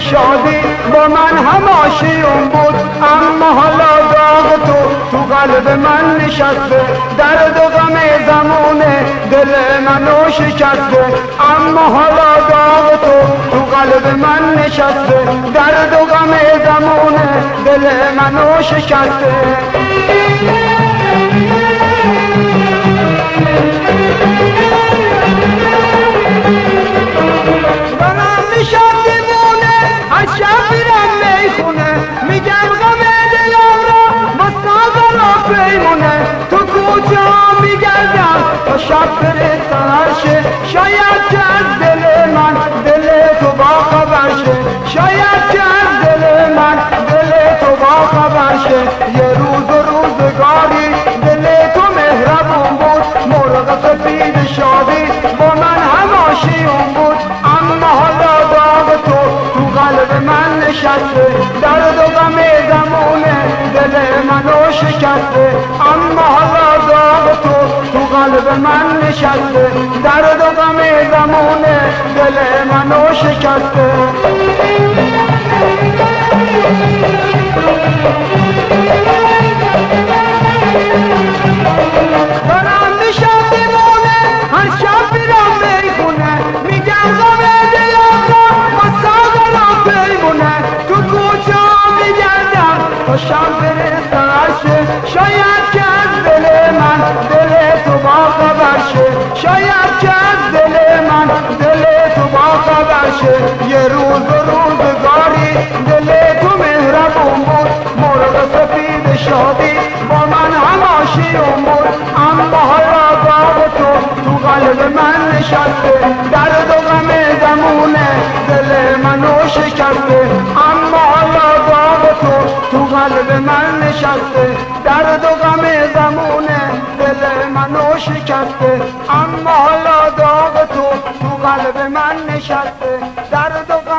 شادی با من هماشیون بود اما حالا داغ تو تو قلب من نشسته درد و غم زمونه دل منو شکسته اما حالا داغ تو تو قلب من نشسته درد و غم زمونه دل منو شکسته. شب سهر شاید که از دل من دل تو با خبر شه شاید که از دل من دل تو با خبر شه یه روز و روزگاری دل تو مهربون بود. مرغ سفید شادی با من هماشیون بود. اما حالا داغ تو تو قلب من نشسته. درد و غم زمونه دل منو شکسته. اما من نشسته درد و غم زمونه دل منو شکسته. شب برسه شاید که از دل من شادی با من هماشیون بود اما حالا باب تو تو قلب من نشسته درد و غم زمونه دل منو شکسته اما حالا باب تو تو قلب من نشسته درد و غم زمونه دل منو شکسته اما حالا داغ تو تو قلب من نشسته درد